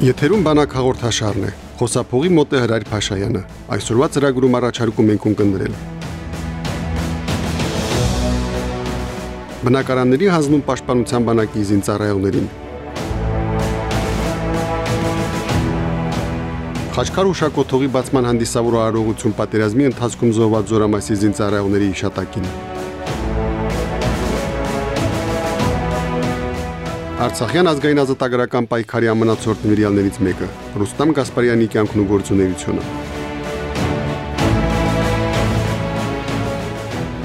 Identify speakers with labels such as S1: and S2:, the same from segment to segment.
S1: Եթերում բանակ հաղորդաշարն է։ Խոսափողի մոտ է Հրայր Փաշայանը։ Այսօրվա ծրագրում առաջարկում ենք ունկնդրել։ Բնակարանների հանձնում պաշտպանության բանակի զինծառայողներին։ Խաչքար ուշակոթողի բացման հանդիսավոր արարողություն պատերազմի ընթացքում զոհված զորամասի զինծառայողների հիշատակին։ Արցախյան ազգային ազատագրական պայքարի ամնացորդ նվիրյալներից մեկը Ռուստամ Գասպարյանի կյանքն ու գործունեությունը։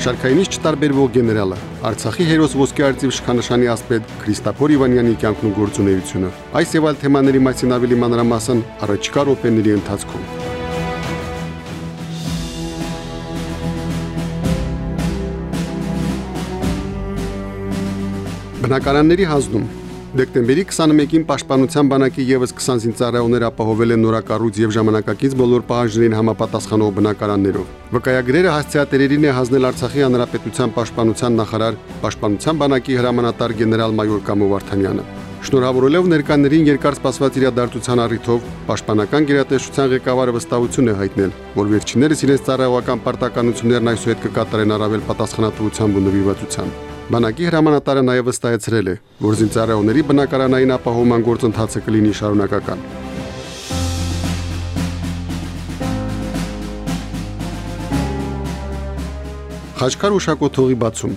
S1: Շարքայինից չտարբերվող գեներալը Արցախի հերոս ոսկե արծիվ իշխանաշանի ասպետ Քրիստափոր Իվանյանի կյանքն ու գործունեությունը։ Այս եւ այլ թեմաների մասին ավելի մանրամասն առաջիկա րոպեների ընթացքում։ Բնակարանների հանձնում Դեկտեմբերի 21-ին Պաշտպանության բանակի եւս 20 զինծառայողներ ապահովել են նորակառույց եւ ժամանակակից բոլոր պահանջներին համապատասխանող բնակարաններով։ Վկայագրերը հասցեատերերին է հանձնել Արցախի հանրապետության պաշտպանության նախարար Պաշտպանության բանակի հրամանատար գեներալ-մայոր Կամո Վարդանյանը։ Շնորհավորելով ներկաներին երկար սպասված իրադարձության առիթով Պաշտպանական գերատեսչության ղեկավարը վստահություն է հայտնել, որ վերջիններս իրենց ծառայողական պարտականություններն այսուհետ կկատարեն առավել պատասխանատվությամբ ու նվիրվածությամբ։ Բանակի հրամանատարը նաև վստահեցրել է, որ զինծառայողների բնակարանային ապահովման գործընթացը կլինի շարունակական։ Խաչքար ուշակոթողի բացում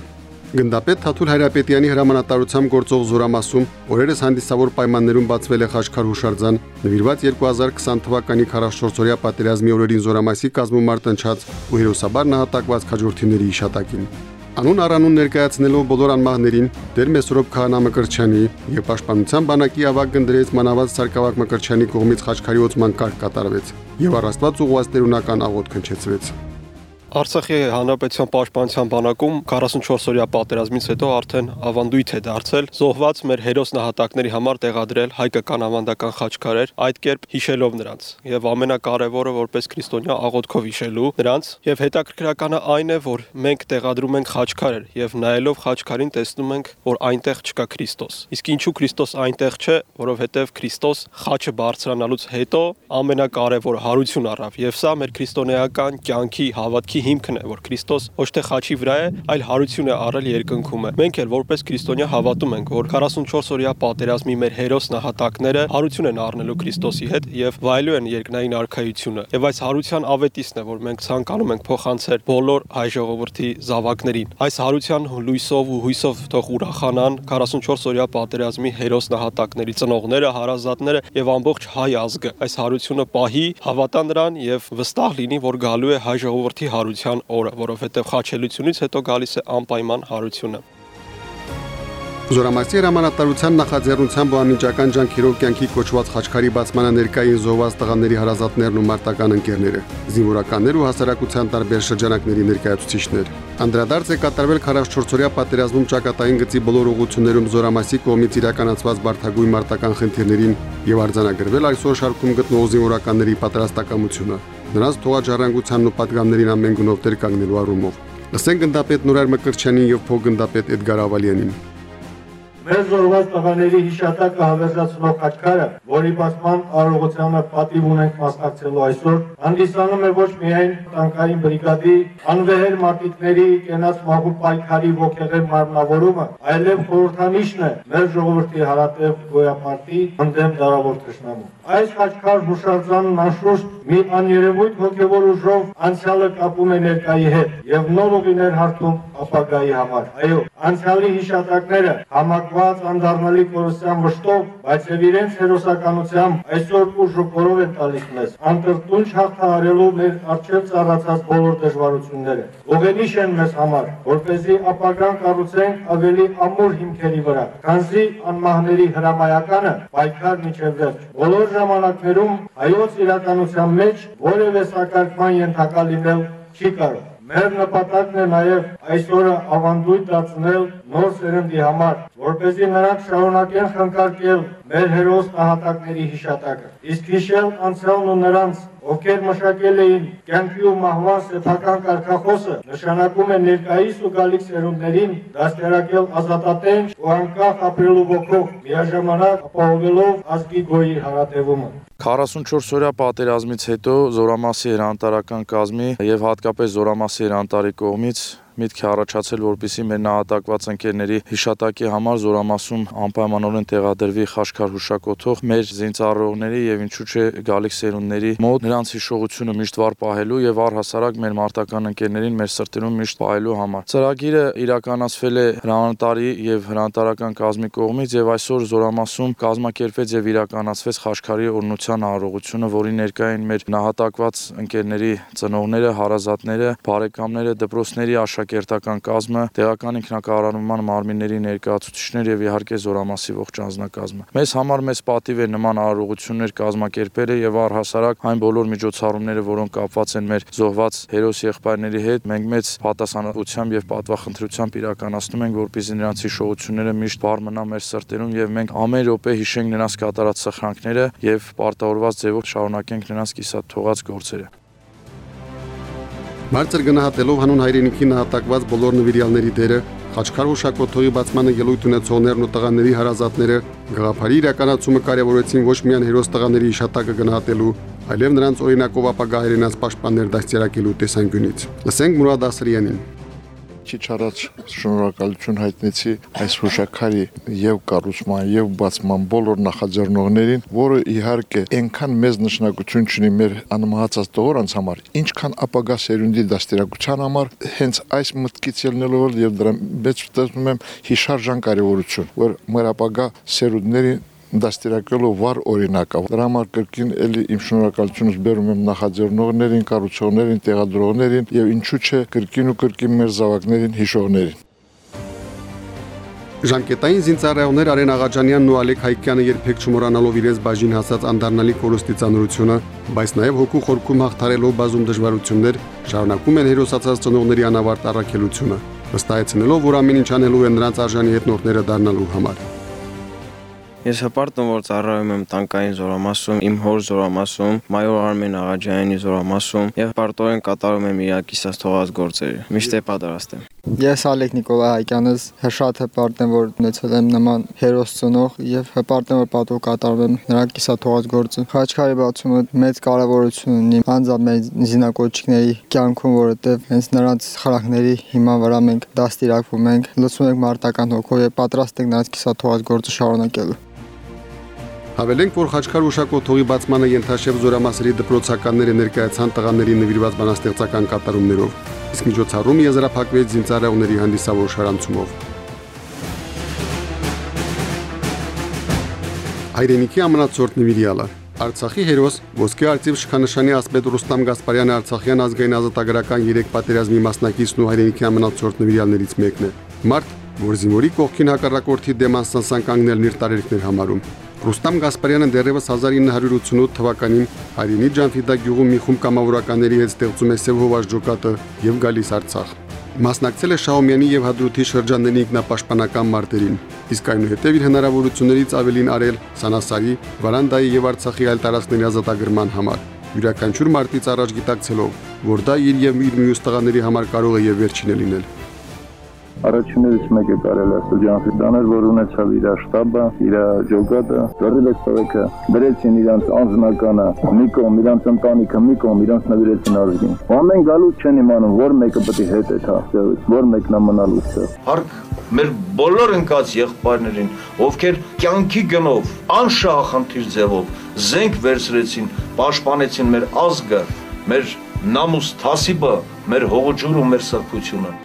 S1: Գնդապետ Թաթուլ Հայրապետյանի հրամանատարությամբ գործող Զորամասում օրերս հանդիսավոր պայմաններում բացվել է Խաչքար հուշարձան, նվիրված 2020 թվականի 44-օրյա պատերազմի օրերին Զորամասի կազմում մարտնչած ու հերոսաբար նահատակված քաջորդիների հիշատակին։ Անուն առանուն ներկայացնելով բոլոր անմահներին Տեր Մեսրոպ Քահանա Մկրչյանի եւ Պաշտպանության բանակի ավագ գնդրեց Մանավաց Սարգսակ Մկրչյանի կողմից խաչքարի ոցման կարգ կատարվեց եւ առաստված ուղղաստերունական աղոթ քնչեցվեց։
S2: Արցախի հանրապետության պաշտպանության բանակում 44-օրյա պատերազմից հետո արդեն ավանդույթ է դարձել զոհված մեր հերոս նահատակների համար տեղադրել հայկական ավանդական խաչքարեր, այդ կերպ հիշելով նրանց եւ ամենակարևորը որպես քրիստոնյա աղոթքով հիշելու նրանց եւ հետաքրքրականը այն է, որ մենք տեղադրում ենք խաչքարեր եւ նայելով խաչքարին տեսնում ենք, որ այնտեղ չկա Քրիստոս։ Իսկ ինչու Քրիստոս այնտեղ չէ, որովհետեւ Քրիստոս խաչը բարձրանալուց հետո ամենակարևոր հարություն առավ եւ սա մեր քրիստոնեական կյանքի հավատքի կյանքի հիմքն է, որ Քրիստոս ոչ թե խաչի վրա է, այլ հարություն է առել երկնքում է։ Մենք էլ որպես քրիստոնյա հավատում ենք, որ 44 օրյա պատերազմի մեր հերոս նահատակները հարություն են առնելու Քրիստոսի հետ եւ վայելու են երկնային արքայությունը։ Եվ այս հարության ավետիսն է, որ մենք ցանկանում ենք փոխանցել բոլոր հայ ժողովրդի զավակներին։ Այս հարության լույսով ու հույսով թող ուրախանան 44 օրյա պատերազմի հերոս նահատակների ծնողները, հարազատները եւ ամբողջ հայ ազգը։ Այս հարությունը պահի, հավատա նրան եւ վստահ լինի, որ գալու է հայ ժողովրդի հարություն հարության օրը, որովհետև խաչելությունից հետո գալիս է անպայման հարությունը։
S1: Զորամասի հրամանատարության նախաձեռնությամբ ու անմիջական ջանքերով կյանքի կոչված խաչքարի բացմանը ներկային զոհված տղաների հարազատներն ու մարտական ընկերները, զինվորականներ ու հասարակության տարբեր շրջանակների ներկայացուցիչներ։ Անդրադարձ է կատարվել 44-օրյա պատերազմում ճակատային գծի բոլոր ուղություններում Զորամասի կողմից իրականացված բարթագույն մարտական խնդիրներին եւ արձանագրվել այսօր շարքում գտնող զինվորականների պատրաստակամությունը նրանց թողաջարանգությանն ու պատգամներին ամեն գնով տեր կանգնելու առումով։ Լսենք գնդապետ Նուրար Մկրչյանին եւ փոխգնդապետ Էդգար Ավալյանին։
S3: Մեր զորված տղաների հիշատակը հավերժացնող խաչքարը, որի բացման արարողությանը պատիվ ունենք մասնակցելու այսօր, հանդիսանում է ոչ միայն տանկային բրիգադի անվեհեր մարտիկների կենաց մահու պայքարի ողեղեն մարմնավորումը, այլև խորհրդանիշն է մեր ժողովրդի հարատև գոյապարտի ընդդեմ դարավոր թշնամու։ Այս խաչքար հուշարձանն անշուշտ մի աներևույթ հոգևոր ուժով անցյալը կապում է ներկայի հետ եւ նոր ուղիներ հարթում ապագայի համար։ Այո, անցյալի հիշատակները համակва կապված անդառնալի կորուսյան վշտով, բայց եւ իրենց հերոսականությամբ այսօր ուժը կորով են տալիս մեզ, անտրտունչ հաղթահարելու մեր արժև ծառացած բոլոր դժվարությունները։ Ողենիշ են մեզ համար, որպեսզի ապագան կառուցենք ավելի ամուր հիմքերի վրա, քանզի անմահների հրամայականը պայքար միջև վերջ։ Բոլոր ժամանակներում հայոց իրականության մեջ որևէ սակարկման ենթակա լինել չի կարող։ Մեր նպատակն է նաև այսօրը ավանդույթ դարձնել նոր սերնդի համար, որպեսզի նրանք շարունակեն խնկարկել մեր հերոս նահատակների հիշատակը։ Իսկ հիշել անցյալն ու նրանց ովքեր մշակել էին կյանքի ու մահվան սեփական կարգախոսը, նշանակում է ներկայիս ու գալիք սերունդներին դաստիարակել ազատատենչ ու անկախ ապրելու ոգով, միաժամանակ ապահովելով ազգի գոյի հարատևումը։
S4: 44 օրյա պատերազմից հետո Զորամասի հրանտարական կազմի եւ հատկապես Զորամասի հրանտարի կողմից միտք է առաջացել, որպիսի մեր նահատակված ընկերների հիշատակի համար զորամասում անպայմանորեն տեղադրվի խաշքար հուշակոթող մեր զինծառայողների եւ ինչու՞ չէ գալիք սերունդների մոտ նրանց հիշողությունը միշտ վառ պահելու եւ առհասարակ մեր մարտական ընկերներին մեր սրտերում միշտ պահելու համար։ Ծրագիրը իրականացվել է հրանտարի եւ հրանտարական կազմի կողմից եւ այսօր զորամասում կազմակերպվեց եւ իրականացվեց խաշքարի օրնության արարողությունը, որի ներկային մեր նահատակված ընկերների ծնողները, հարազատները, բարեկամները, դպրոցների աշակ աշակերտական կազմը, տեղական ինքնակառավարման մարմինների ներկայացուցիչներ եւ իհարկե Զորամասի ողջ անձնակազմը։ Մեզ համար մեծ պատիվ է նման արարողություններ կազմակերպելը եւ առհասարակ այն բոլոր միջոցառումները, որոնք կապված են մեր զոհված հերոս եղբայրների հետ, մենք մեծ պատասխանատվությամբ եւ պատվախնդրությամբ իրականացնում ենք, որպեսզի նրանց հիշողությունները միշտ բար մնա մեր սրտերում եւ մենք ամեն րոպե հիշենք նրանց կատարած սխրանքները եւ պարտավորված ձևով շարունակենք նրանց կիսատ թողած գործերը։
S1: Բարձր գնահատելով հանուն հայրենիքի նահատակված բոլոր նվիրյալների դերը, Խաչքար Ուշակոթոյի բացմանը ելույթ ունեցողներն ու տղաների հարազատները գաղափարի իրականացումը կարևորեցին ոչ միայն հերոս տղաների իշատակը գնահատելու, այլև նրանց օրինակով ապագա հայրենաց պաշտպաններ դաստիարակելու տեսանկյունից։ Լսենք Մուրադ Ասրյանին
S5: քիչ առաջ շնորհակալություն հայտնեցի այս հուշակարի եւ կառուցման եւ բացման բոլոր նախաձեռնողներին, որը իհարկե այնքան մեծ նշանակություն ունի մեր անմահացած տողորանց համար, ինչքան ապագա սերունդի դաստիարակության համար, հենց այս մտքից ելնելով եւ դրա մեջ տեսնում եմ հիշարժան կարեւորություն, որ մեր ապագա սերունդների դաստիարակելու վառ օրինակա։ Դրա համար կրկին էլի իմ շնորհակալությունս բերում եմ նախաձեռնողներին, կառուցողներին, տեղադրողներին եւ ինչու՞ չէ կրկին ու կրկին մեր զավակներին, հիշողներին։
S1: Ժանկետային զինծառայողներ Արեն Աղաջանյանն ու Ալեք Հայկյանը երբեք չմոռանալով իրենց բաժին հասած անդառնալի կորստի ծանրությունը, բայց նաև հոգու խորքում հաղթարելով բազում դժվարություններ, շարունակում են հերոսացած ծնողների անավարտ առաքելությունը, վստահեցնելով, որ ամեն ինչ անելու են նրանց արժանի հետնորդները դառնալու համար։
S6: Ես հպարտ եմ որ ծառայում եմ տանկային զորամասում, իմ հոր զորամասում, մայոր Արմեն Աղաջանյանի զորամասում եւ պարտորեն կատարում եմ իր կիսած թողած գործերը։ Միշտ է պատրաստ եմ։
S7: Ես Ալեք Նիկոլայ Հայկյանս շատ հպարտ եմ որ ունեցել եմ նման հերոս ծնող եւ հպարտ եմ որ պատով կատարում եմ նրա կիսաթողած գործը։ Խաչքարի բացումը մեծ կարեւորություն ունի անձամբ զինակոչիկների կյանքում, որովհետեւ հենց նրանց խրախների հիման վրա մենք դաստիարակվում ենք, լցում ենք մարտական հոգով եւ պատրաստ ենք նրանց կիսաթողած գործը շարունակելու։
S1: Հավելենք, որ Խաչքար Ուշակոթողի բացմանը ենթաշև զորամասերի դպրոցականները ներկայացան տղաների նվիրված բանաստեղծական կատարումներով, իսկ միջոցառումը եզրափակվեց զինծառայողների հանդիսավոր շարանցումով։ Հայրենիքի ամնացորդ նվիրյալը. Արցախի հերոս ոսկե արծիվ շքանշանի ասպետ Ռուստամ Գասպարյանը Արցախյան ազգային ազատագրական 3 պատերազմի մասնակիցն ու հայրենիքի ամնացորդ նվիրյալներից մեկն է։ Մարտ, որ զինվորի կողքին հակառակորդի դեմ անսանսան կանգնելն իր տարերքներ համարում։ Ռուստամ Գասպարյանը դեռևս 1988 թվականին Հայրենի Ջանֆիդա գյուղում մի խումբ կամավորականների հետ ստեղծում է Սև հովաշ ջոկատը եւ գալիս Արցախ։ Մասնակցել է Շահումյանի եւ Հադրութի շրջանների ինքնապաշտպանական մարտերին, իսկ այնուհետև իր հնարավորություններից ավելին արել Սանասարի, Վարանդայի եւ Արցախի այլ տարածքների ազատագրման համար։ Յուրաքանչյուր մարտից առաջ գիտակցելով, որ դա իր եւ իր մյուս տղաների համար կարող է եւ վերջինը լինել։
S8: Առաջիններից մեկը կարելի ասել Ջանֆիդան էր, որ ունեցավ իր շտաբը, իր ջոգատը, դրիլեց տղեկը, դրեցին իրանց անձնականը, մի կողմ իրանց ընտանիքը, մի կողմ իրանց նվիրեցին ազգին։ Ամեն գալուց չեն իմանում, որ մեկը պետք է հետ է թաղցել, որ մեկն է մնալու ստեղ։
S9: Հարկ մեր բոլոր ընկած եղբայրներին, ովքեր կյանքի գնով, անշահախնդիր ձևով զենք վերցրեցին, պաշտպանեցին մեր ազգը, մեր նամուս թասիբը, մեր հողջուրը ու մեր սրբությունը։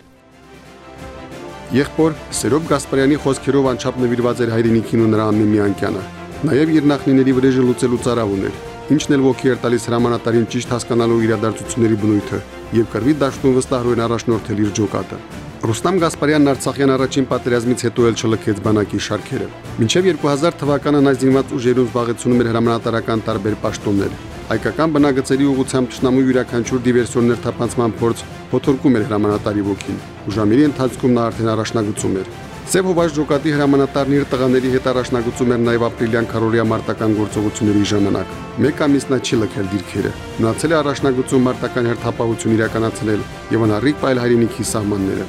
S1: Եղբոր Սերոբ Գասպարյանի խոսքերով անչափ նվիրված էր հայրենիքին ու նրա աննի միանկյանը։ Նաև իր նախնիների վրեժը լուծելու ծարավ ուներ, ինչն էլ ոգի էր տալիս հրամանատարին ճիշտ հասկանալու իրադարձությունների բնույթը եւ կրվի դաշտում վստահորեն առաջնորդել իր ջոկատը։ Ռուստամ Գասպարյանն Արցախյան առաջին պատերազմից հետո էլ չլքեց բանակի շարքերը։ Մինչև 2000 թվականն այս զինված ուժերում զբաղեցնում էր հրամանատարական տարբեր պաշտոններ։ Հայկական բնագծերի ուղղությամբ ճշնամու յուրաքանչյուր դիվերսիոններ թափանցման փորձ հոթորկում էր հրամանատարի ոգին։ Ուժամիրի ընթացքում նա արդեն առաջնագծում էր։ Սև հովաշ ջոկատի հրամանատարն իր տղաների հետ առաջնագծում էր նաև ապրիլյան քարորիա մարտական գործողությունների ժամանակ։ Մեկ ամիս նա չի լքել դիրքերը։ Մնացել է առաջնագծում մարտական հերթապահություն իրականացնել եւ անառիկ պայել հայրենիքի սահմանները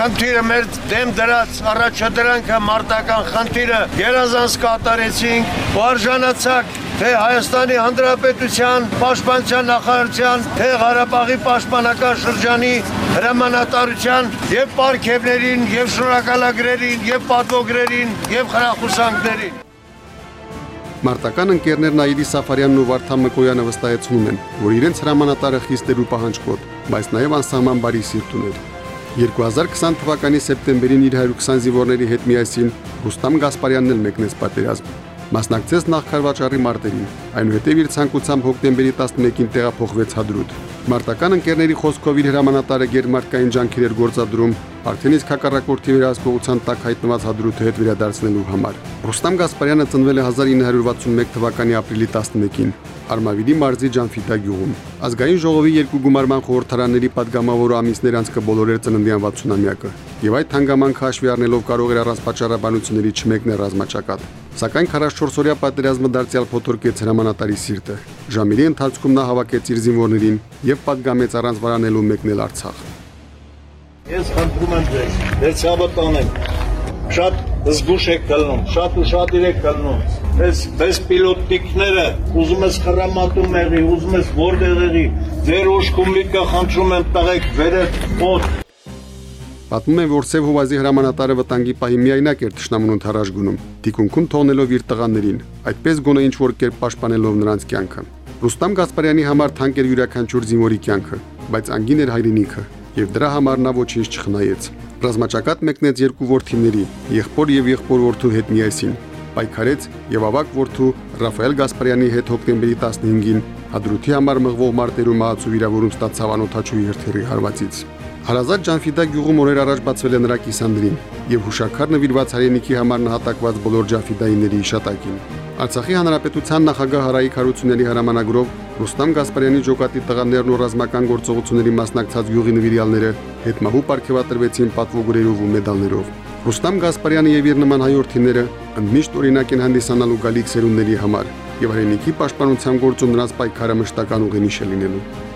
S10: խնդիրը մեր դեմ դրած առաջադրանքը մարտական խնդիրը երազանց կատարեցինք, վարժանացակ թե Հայաստանի Հանրապետության Պաշտպանության նախարարության, թե Ղարաբաղի պաշտպանական շրջանի հրամանատարության եւ պարգևներին եւ շնորհակալագրերին եւ պատվոգրերին եւ խրախուսանքներին
S1: Մարտական ընկերներն Այդի Սաֆարյանն ու Վարդան Մկոյանը վստահեցնում են, որ իրենց հրամանատարը խիստ էր ու պահանջկոտ, բայց նաև անսահման բարի սիրտ ուներ։ 2020 թվականի սեպտեմբերին իր 120 զինվորների հետ միասին Ռուստամ Գասպարյանն էլ մեկնեց պատերազմ։ Մասնակցեց նախքարվաճառի մարտերին, այնուհետև իր ցանկությամբ հոկտեմբերի 11-ին տեղափոխվեց Հադրուտ։ Մարտական ընկերների խոսքով իր հրամանատարը Գերմարկային ջանքեր էր գործադրում արդեն իսկ հակառակորդի վերահսկողության տակ հայտնված հադրութի հետ վերադարձնելու համար։ Ռուստամ Գասպարյանը ծնվել է 1961 թվականի ապրիլի 11-ին Արմավիրի մարզի Ջանֆիտա գյուղում։ Ազգային ժողովի երկու գումարման խորհրդարանների падգամավոր ամիսներ անց կբոլորեր ծննդյան 60-ամյակը։ Եվ այդ հանգամանքը հաշվի առնելով կարող էր առանց պատճառաբանությունների չմեկնել ռազմաճակատ։ Սակայն 44-օրյա պատերազմը դարձյալ փոթորկեց հրամանատարի սիրտը։ Ժամիրի ընթացքում նա հավաքեց իր զինվորներին եւ պատգամեց առանց վարանելու մեկնել Արցախ։
S10: Ես խնդրում եմ ձեզ, ներսաբը տանեմ։ Շատ զգուշ եք դառնում, շատ ու շատ իրեք դառնում։ Այս այս պիլոտիկները ուզում ես խրամատում եղի, ուզում ես որտեղ եղի։ Ձեր ուշքումիկը խնդրում եմ տղեք վերև օդ։
S1: Պատմում են, որ Սև Հովազի հրամանատարը վտանգի պահի միայնակ էր ճշնամուն ընթարաշ գնում, դիկունքում թողնելով իր տղաներին, այդպես գոնե ինչ որ կերպ պաշտպանելով նրանց կյանքը։ Ռուստամ Գասպարյանի համար թանկ էր յուրաքանչյուր զինվորի կյանքը, բայց անգին էր հայրենիքը, եւ դրա համար նա ոչինչ չխնայեց։ Ռազմաճակատ մեկնեց երկու ворթիների, եղբոր եւ եղբոր որդու հետ միասին։ Պայքարեց եւ ավակ որդու Ռաֆայել Գասպարյանի հետ հոկտեմբերի 15-ին հադրութի համար մղվող մարտերում ացու վիրավորում ստացավ անօթաչու երթերի հարվածից։ Հարազատ Ջանֆիդա գյուղում օրեր առաջ բացվել է նրա կիսանդրին եւ հուշակար նվիրված հայրենիքի համար նահատակված բոլոր Ջանֆիդայիների հիշատակին։ Արցախի հանրապետության նախագահ Հարայիկ Հարությունյանի հրամանագրով Ռուստամ Գասպարյանի ջոկատի տղաներն ու ռազմական գործողությունների մասնակցած յուղի նվիրյալները հետմահու ապարգևատրվեցին պատվոգրերով ու մեդալներով։ Ռուստամ Գասպարյանը եւ իր նման հայորդիները ընդմիշտ օրինակ են հանդիսանալու գալիք սերունդների համար եւ հայրենիքի պաշտպանության գործում նրանց պայքարը մշտական ուղենիշ է լինելու։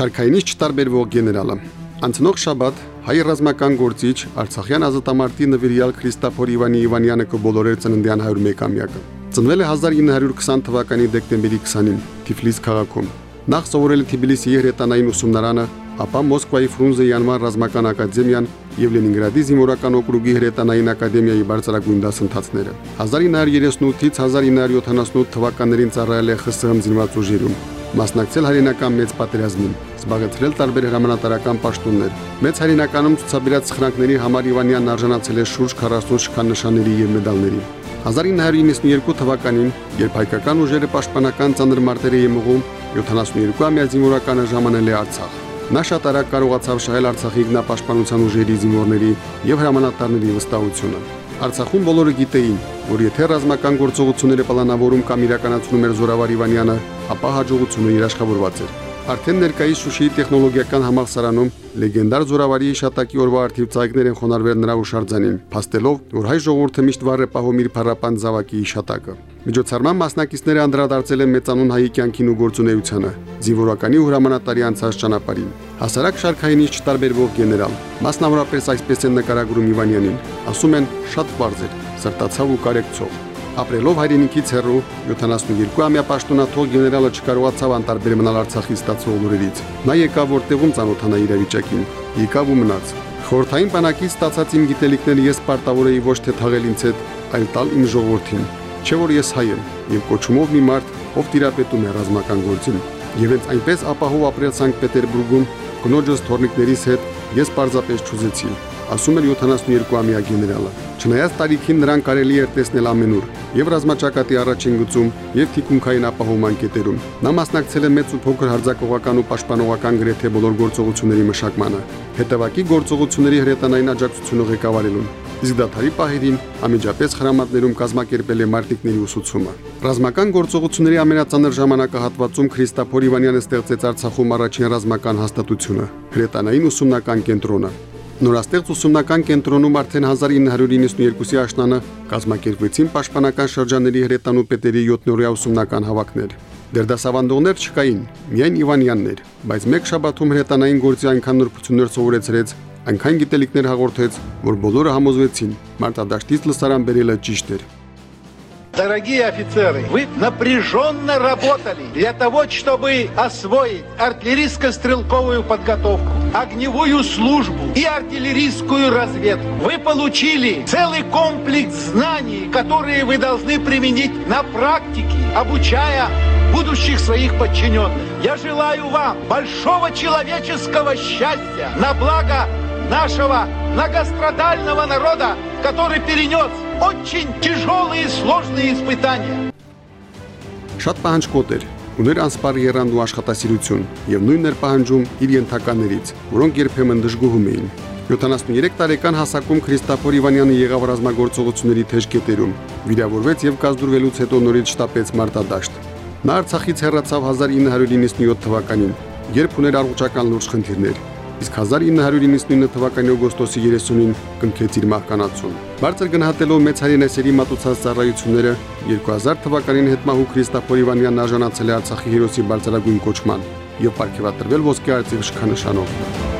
S1: Շարքայինից չտարբերվող գեներալը Անցնող շաբաթ հայ ռազմական գործիչ Արցախյան ազատամարտի նվիրյալ Քրիստոֆոր Իվանի Իվանյանը կբոլորեր ծննդյան 101-ամյակը։ Ծնվել է 1920 թվականի դեկտեմբերի 20-ին Թիֆլիս քաղաքում։ Նախ սովորել է Թբիլիսիի հրետանային ուսումնարանը, ապա Մոսկվայի Ֆրունզեի անվան ռազմական ակադեմիան եւ Լենինգրադի զինվորական օկրուգի հրետանային ակադեմիայի բարձրագույն դասընթացները։ 1938-ից 1978 թվականներին ծառայել է ԽՍՀՄ զինված ուժերում, մասնակցել հայրենական մեծ պատերազմին, զբաղեցրել տարբեր հրամանատարական պաշտոններ։ Մեծ հայրենականում ցուցաբերած սխրանքների համար Իվանյանն արժանացել է շուրջ 40 շքանշանների եւ մեդալների։ 1992 թվականին, երբ հայկական ուժերը պաշտպանական ծանր մարտեր էին մղում, 72-ամյա զինվորականը ժամանել է Արցախ։ Նա շատ արագ կարողացավ շահել Արցախի ինքնապաշտպանության ուժերի զինվորների եւ հրամանատարների վստահությունը։ Արցախում բոլորը գիտեին, որ եթե ռազմական գործողությունները պլանավորում կամ իրականացնում էր Զորավար Իվանյանը, ապա հաջողությունը երաշխավորված էր։ Արդեն ներկայիս Շուշիի տեխնոլոգիական համալսարանում լեգենդար Զորավարի հիշատակի օրվա արդիվ ցայգներ են խոնարհվել նրա ուշարձանին, փաստելով, որ հայ ժողովուրդը միշտ վառ է պահում իր փառապան զավակի հիշատակը։ Միջոցառման մասնակիցները անդրադարձել են մեծանուն հայի կյանքին ու գործունեությանը, զինվորականի ու հրամանատարի անցած ճանապարհին։ Հասարակ շարքայինից չտարբերվող գեներալ, մասնավորապես այսպես են նկարագրում Իվանյանին, ասում են շատ բարձ էր, սրտացավ ու կարեկցող ապրելով հայրենիքից հեռու 72-ամյա պաշտոնաթող գեներալը չկարողացավ անտարբեր մնալ Արցախի ստացող լուրերից։ Նա եկավ որտեղում ցանոթանա իրավիճակին, եկավ ու մնաց։ Խորթային բանակից ստացած իմ գիտելիքները ես պարտավոր էի ոչ թե թաղել ինձ հետ, այլ տալ իմ ժողովրդին։ Չէ որ ես հայ եմ եւ կոչումով մի մարդ ով տիրապետում է ռազմական գործին։ Եվ հենց այնպես ապահով ապրել Սանկտ Պետերբուրգում կնոջս թորնիկներից հետ ես պարզապես ճուզեցի, ասում էր 72-ամյա գեներալը։ Չնայած տարիքին նրան կարելի էր տեսնել ամենուր, եւ ռազմաճակատի առաջին գծում, եւ թիկունքային ապահովման կետերում։ Նա մասնակցել է մեծ ու փոքր հարձակողական ու պաշտպանողական գրեթե բոլոր գործողությունների մշակմանը, հետևակի գործողությունների հրետանային աջակցությունը ղեկավարելուն։ Իսկ դաթարի պահերին ամիջապես խրամատներում կազմակերպել է մարտիկների ուսուցումը։ Ռազմական գործողությունների ամենածանր ժամանակահատվածում Քրիստափոր Իվանյանը ստեղծեց Արցախում առաջին ռազմական հաստատությունը՝ հրետանային ուսումնական կենտրոնը, Նորաստեղծ ուսումնական կենտրոնում արդեն 1992-ի աշնանը կազմակերպվեցին պաշտպանական շրջանների հրետանու պետերի 7-նորյա ուսումնական հավաքներ։ Դերդասավանդողներ չկային, միայն Իվանյաններ, բայց մեկ շաբաթում հրետանային գործի այնքան նրբություններ սովորեցրեց, այնքան գիտելիքներ հաղորդեց, որ բոլորը համոզվեցին, մարտադաշտից լսարան բերելը ճիշտ էր։
S11: Дорогие офицеры, вы напряженно работали для того, чтобы освоить артиллерийско-стрелковую подготовку, огневую службу и артиллерийскую разведку. Вы получили целый комплекс знаний, которые вы должны применить на практике, обучая будущих своих подчиненных. Я желаю вам большого человеческого счастья на благо нашего многострадального народа, который перенес очень тяжелые и сложные испытания.
S1: Շատ պահանջկոտ էր, ուներ անսպար երանդու աշխատասիրություն եւ նույնն էր պահանջում իր ենթականերից, որոնք երբեմն դժգոհում էին։ 73 տարեկան հասակում Քրիստոֆոր Իվանյանը եղավ ռազմագործողությունների թեժ կետերում, վիրավորվեց եւ կազդուրվելուց հետո նորից շտապեց Մարտադաշտ։ Նա Արցախից հեռացավ 1997 թվականին, երբ ուներ առողջական լուրջ խնդիրներ իսկ 1999 թվականի օգոստոսի 30-ին կնքեց իր մահկանացուն։ Բարձր գնահատելով մեծ հայրենասերի մատուցած ծառայությունները 2000 թվականին հետմահու Քրիստոֆոր Իվանյանն արժանացել է Արցախի հերոսի բարձրագույն կոչման եւ ապարգևատրվել ոսկե արծիվ շքանշանով։